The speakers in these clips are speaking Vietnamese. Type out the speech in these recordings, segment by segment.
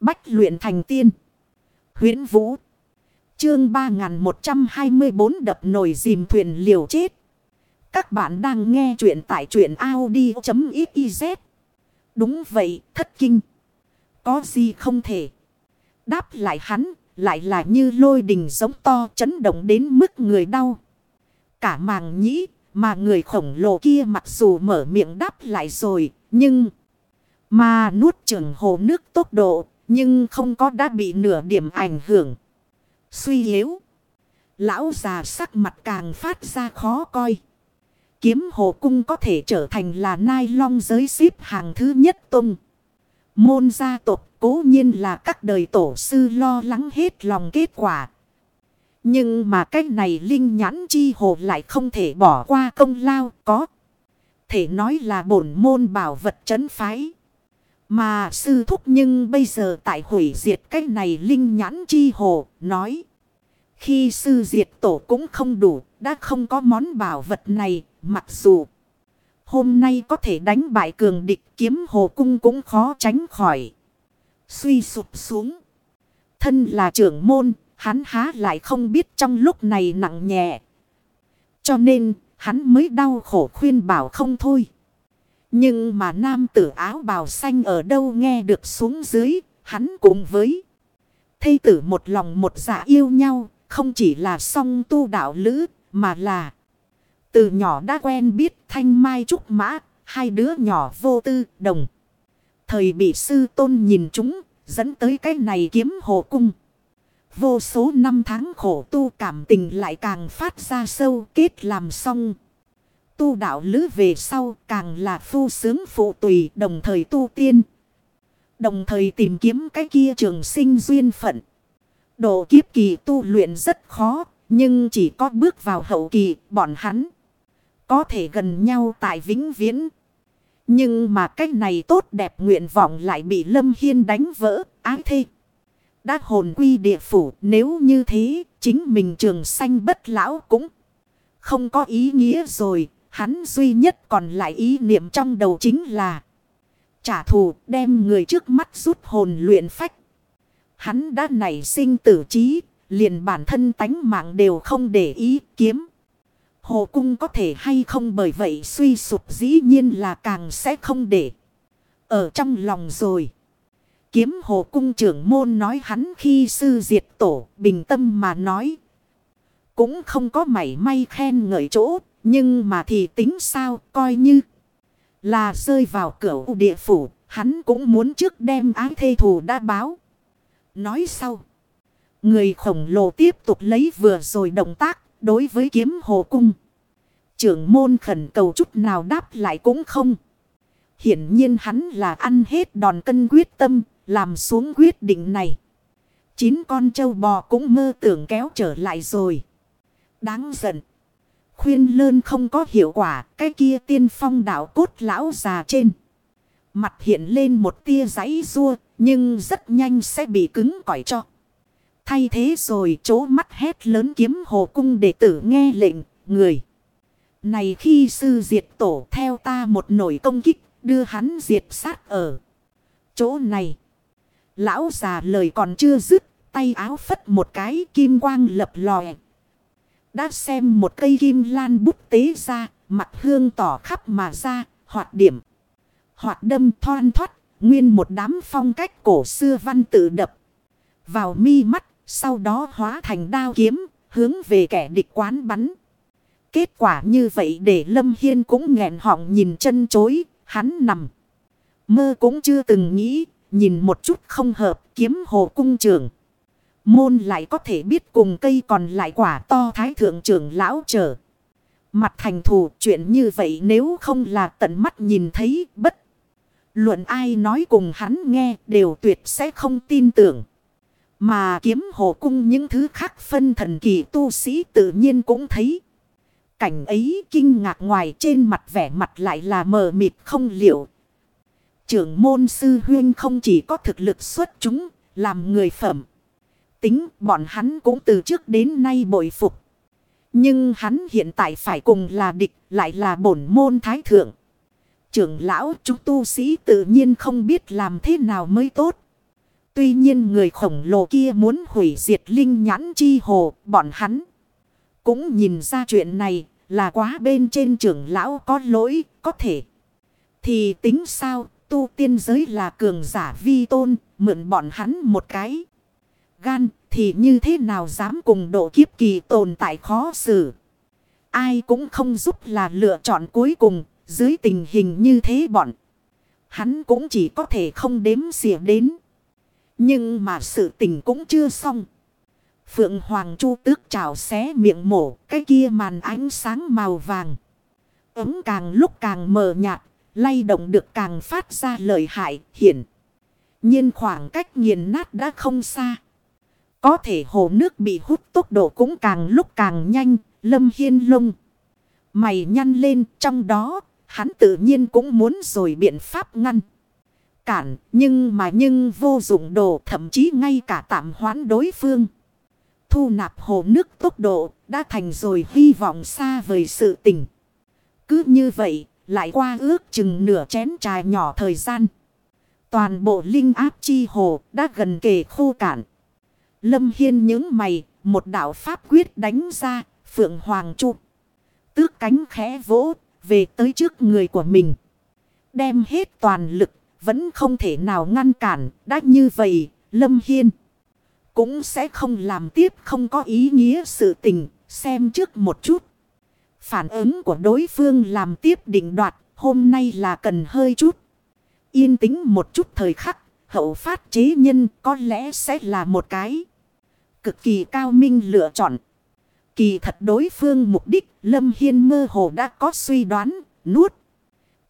Bách luyện thành tiên. huyễn Vũ. Chương 3124 đập nồi dìm thuyền liều chết. Các bạn đang nghe truyện tại truyện Audi.xyz. Đúng vậy, thất kinh. Có gì không thể. Đáp lại hắn, lại là như lôi đình giống to chấn động đến mức người đau. Cả màng nhĩ, mà người khổng lồ kia mặc dù mở miệng đáp lại rồi, nhưng... Mà nuốt trường hồ nước tốc độ, nhưng không có đã bị nửa điểm ảnh hưởng. Suy yếu. Lão già sắc mặt càng phát ra khó coi. Kiếm hồ cung có thể trở thành là nai long giới xếp hàng thứ nhất tung. Môn gia tộc cố nhiên là các đời tổ sư lo lắng hết lòng kết quả. Nhưng mà cách này linh nhãn chi hồ lại không thể bỏ qua công lao có. Thể nói là bổn môn bảo vật trấn phái. Mà sư thúc nhưng bây giờ tại hủy diệt cách này linh nhãn chi hồ nói. Khi sư diệt tổ cũng không đủ, đã không có món bảo vật này, mặc dù hôm nay có thể đánh bại cường địch kiếm hồ cung cũng khó tránh khỏi. Suy sụp xuống. Thân là trưởng môn, hắn há lại không biết trong lúc này nặng nhẹ. Cho nên, hắn mới đau khổ khuyên bảo không thôi. Nhưng mà nam tử áo bào xanh ở đâu nghe được xuống dưới, hắn cùng với. Thây tử một lòng một dạ yêu nhau, không chỉ là song tu đạo lữ, mà là từ nhỏ đã quen biết thanh mai trúc mã, hai đứa nhỏ vô tư, đồng. Thời bị sư tôn nhìn chúng, dẫn tới cái này kiếm hồ cung. Vô số năm tháng khổ tu cảm tình lại càng phát ra sâu kết làm xong. Tu đạo lữ về sau càng là phu sướng phụ tùy đồng thời tu tiên. Đồng thời tìm kiếm cái kia trường sinh duyên phận. Độ kiếp kỳ tu luyện rất khó, nhưng chỉ có bước vào hậu kỳ, bọn hắn có thể gần nhau tại vĩnh viễn. Nhưng mà cách này tốt đẹp nguyện vọng lại bị Lâm Hiên đánh vỡ, ái thê. Đã hồn quy địa phủ, nếu như thế, chính mình trường sanh bất lão cũng không có ý nghĩa rồi. Hắn duy nhất còn lại ý niệm trong đầu chính là trả thù đem người trước mắt rút hồn luyện phách. Hắn đã nảy sinh tử trí, liền bản thân tánh mạng đều không để ý kiếm. Hồ cung có thể hay không bởi vậy suy sụp dĩ nhiên là càng sẽ không để. Ở trong lòng rồi. Kiếm hồ cung trưởng môn nói hắn khi sư diệt tổ bình tâm mà nói. Cũng không có mảy may khen ngợi chỗ. Nhưng mà thì tính sao coi như là rơi vào cửa địa phủ. Hắn cũng muốn trước đem ái thê thù đã báo. Nói sau. Người khổng lồ tiếp tục lấy vừa rồi động tác đối với kiếm hồ cung. Trưởng môn khẩn cầu chút nào đáp lại cũng không. Hiển nhiên hắn là ăn hết đòn cân quyết tâm, làm xuống quyết định này. Chín con trâu bò cũng mơ tưởng kéo trở lại rồi. Đáng giận. Khuyên lơn không có hiệu quả, cái kia tiên phong đạo cốt lão già trên. Mặt hiện lên một tia giấy rua, nhưng rất nhanh sẽ bị cứng cỏi cho. Thay thế rồi chố mắt hét lớn kiếm hồ cung đệ tử nghe lệnh, người. Này khi sư diệt tổ theo ta một nổi công kích, đưa hắn diệt sát ở chỗ này. Lão già lời còn chưa dứt, tay áo phất một cái kim quang lập lòe. Đã xem một cây kim lan bút tế ra, mặt hương tỏ khắp mà ra, hoạt điểm. Hoạt đâm thoan thoát, nguyên một đám phong cách cổ xưa văn tự đập. Vào mi mắt, sau đó hóa thành đao kiếm, hướng về kẻ địch quán bắn. Kết quả như vậy để Lâm Hiên cũng nghẹn họng nhìn chân chối, hắn nằm. Mơ cũng chưa từng nghĩ, nhìn một chút không hợp kiếm hồ cung trường. Môn lại có thể biết cùng cây còn lại quả to thái thượng trưởng lão trở. Mặt thành thù chuyện như vậy nếu không là tận mắt nhìn thấy bất. Luận ai nói cùng hắn nghe đều tuyệt sẽ không tin tưởng. Mà kiếm hồ cung những thứ khác phân thần kỳ tu sĩ tự nhiên cũng thấy. Cảnh ấy kinh ngạc ngoài trên mặt vẻ mặt lại là mờ mịt không liệu. Trưởng môn sư huyên không chỉ có thực lực xuất chúng, làm người phẩm. Tính bọn hắn cũng từ trước đến nay bội phục. Nhưng hắn hiện tại phải cùng là địch, lại là bổn môn thái thượng. Trưởng lão chúng tu sĩ tự nhiên không biết làm thế nào mới tốt. Tuy nhiên người khổng lồ kia muốn hủy diệt linh nhãn chi hồ, bọn hắn. Cũng nhìn ra chuyện này là quá bên trên trưởng lão có lỗi, có thể. Thì tính sao, tu tiên giới là cường giả vi tôn, mượn bọn hắn một cái. Gan, thì như thế nào dám cùng độ kiếp kỳ tồn tại khó xử. Ai cũng không giúp là lựa chọn cuối cùng, dưới tình hình như thế bọn. Hắn cũng chỉ có thể không đếm xỉa đến. Nhưng mà sự tình cũng chưa xong. Phượng Hoàng Chu tước chảo xé miệng mổ, cái kia màn ánh sáng màu vàng. Ấm càng lúc càng mờ nhạt, lay động được càng phát ra lợi hại, hiển. nhiên khoảng cách nghiền nát đã không xa. Có thể hồ nước bị hút tốc độ cũng càng lúc càng nhanh, lâm hiên lông. Mày nhăn lên trong đó, hắn tự nhiên cũng muốn rồi biện pháp ngăn. Cản, nhưng mà nhưng vô dụng đồ thậm chí ngay cả tạm hoãn đối phương. Thu nạp hồ nước tốc độ đã thành rồi hy vọng xa vời sự tình. Cứ như vậy, lại qua ước chừng nửa chén trà nhỏ thời gian. Toàn bộ linh áp chi hồ đã gần kề khô cạn. Lâm Hiên những mày, một đạo pháp quyết đánh ra, Phượng Hoàng Trụ. Tước cánh khẽ vỗ, về tới trước người của mình. Đem hết toàn lực, vẫn không thể nào ngăn cản, đã như vậy, Lâm Hiên. Cũng sẽ không làm tiếp không có ý nghĩa sự tình, xem trước một chút. Phản ứng của đối phương làm tiếp định đoạt, hôm nay là cần hơi chút. Yên tĩnh một chút thời khắc, hậu phát chế nhân có lẽ sẽ là một cái. Cực kỳ cao minh lựa chọn. Kỳ thật đối phương mục đích Lâm Hiên mơ hồ đã có suy đoán, nuốt.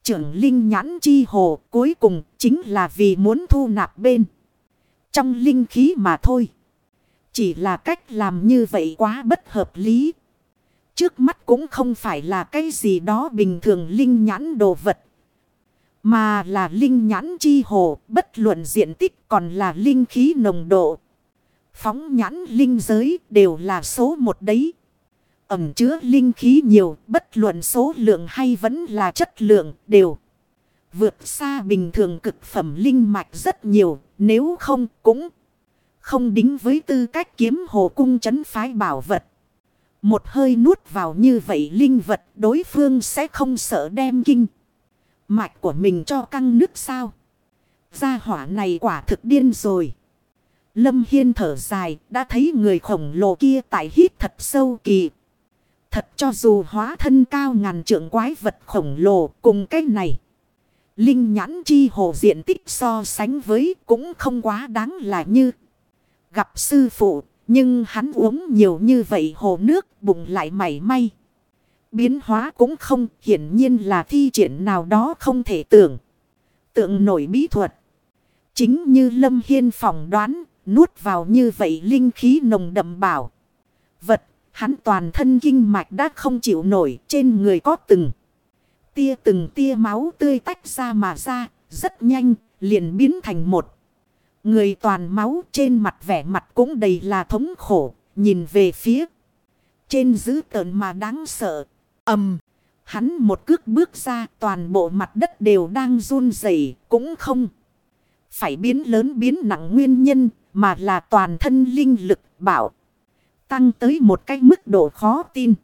Trưởng linh nhãn chi hồ cuối cùng chính là vì muốn thu nạp bên. Trong linh khí mà thôi. Chỉ là cách làm như vậy quá bất hợp lý. Trước mắt cũng không phải là cái gì đó bình thường linh nhãn đồ vật. Mà là linh nhãn chi hồ, bất luận diện tích còn là linh khí nồng độ. Phóng nhãn linh giới đều là số một đấy. Ẩm chứa linh khí nhiều, bất luận số lượng hay vẫn là chất lượng đều. Vượt xa bình thường cực phẩm linh mạch rất nhiều, nếu không cũng không đính với tư cách kiếm hồ cung chấn phái bảo vật. Một hơi nuốt vào như vậy linh vật đối phương sẽ không sợ đem kinh. Mạch của mình cho căng nước sao. Gia hỏa này quả thực điên rồi. Lâm Hiên thở dài, đã thấy người khổng lồ kia tại hít thật sâu kỳ. Thật cho dù hóa thân cao ngàn trượng quái vật khổng lồ cùng cái này. Linh nhãn chi hồ diện tích so sánh với cũng không quá đáng là như. Gặp sư phụ, nhưng hắn uống nhiều như vậy hồ nước bụng lại mảy may. Biến hóa cũng không, hiển nhiên là thi triển nào đó không thể tưởng. Tượng nổi bí thuật. Chính như Lâm Hiên phỏng đoán nuốt vào như vậy linh khí nồng đậm bảo. Vật hắn toàn thân kinh mạch đã không chịu nổi trên người có từng. Tia từng tia máu tươi tách ra mà ra rất nhanh liền biến thành một. Người toàn máu trên mặt vẻ mặt cũng đầy là thống khổ, nhìn về phía. Trên dữ tợn mà đáng sợ. ầm Hắn một cước bước ra toàn bộ mặt đất đều đang run rẩy cũng không. Phải biến lớn biến nặng nguyên nhân mà là toàn thân linh lực bảo. Tăng tới một cái mức độ khó tin.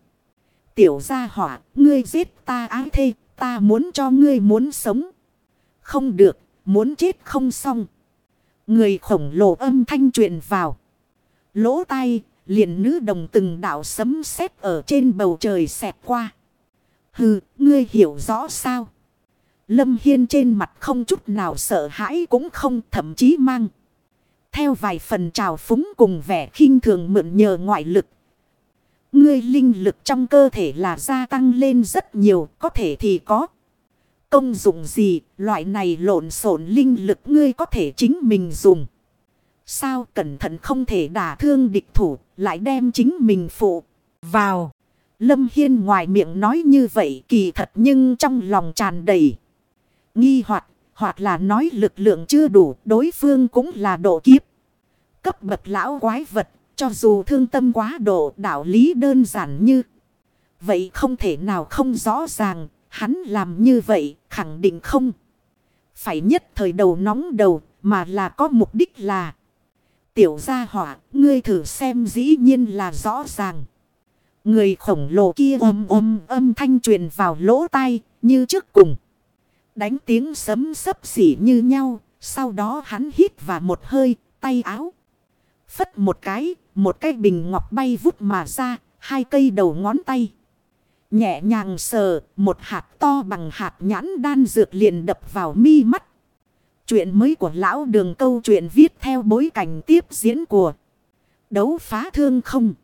Tiểu gia hỏa, ngươi giết ta ái thê, ta muốn cho ngươi muốn sống. Không được, muốn chết không xong. Người khổng lồ âm thanh truyền vào. Lỗ tai, liền nữ đồng từng đạo sấm sét ở trên bầu trời xẹt qua. Hừ, ngươi hiểu rõ sao? Lâm Hiên trên mặt không chút nào sợ hãi cũng không thậm chí mang. Theo vài phần trào phúng cùng vẻ khinh thường mượn nhờ ngoại lực. Ngươi linh lực trong cơ thể là gia tăng lên rất nhiều, có thể thì có. Công dụng gì, loại này lộn xộn linh lực ngươi có thể chính mình dùng. Sao cẩn thận không thể đả thương địch thủ, lại đem chính mình phụ vào. Lâm Hiên ngoài miệng nói như vậy kỳ thật nhưng trong lòng tràn đầy. Nghi hoặc hoặc là nói lực lượng chưa đủ, đối phương cũng là độ kiếp. Cấp bậc lão quái vật, cho dù thương tâm quá độ đạo lý đơn giản như. Vậy không thể nào không rõ ràng, hắn làm như vậy khẳng định không. Phải nhất thời đầu nóng đầu mà là có mục đích là. Tiểu gia hỏa, ngươi thử xem dĩ nhiên là rõ ràng. Người khổng lồ kia ôm ôm âm thanh truyền vào lỗ tai, như trước cùng. Đánh tiếng sấm sấp xỉ như nhau, sau đó hắn hít vào một hơi, tay áo. Phất một cái, một cái bình ngọc bay vút mà ra, hai cây đầu ngón tay. Nhẹ nhàng sờ, một hạt to bằng hạt nhãn đan dược liền đập vào mi mắt. Chuyện mới của lão đường câu chuyện viết theo bối cảnh tiếp diễn của đấu phá thương không.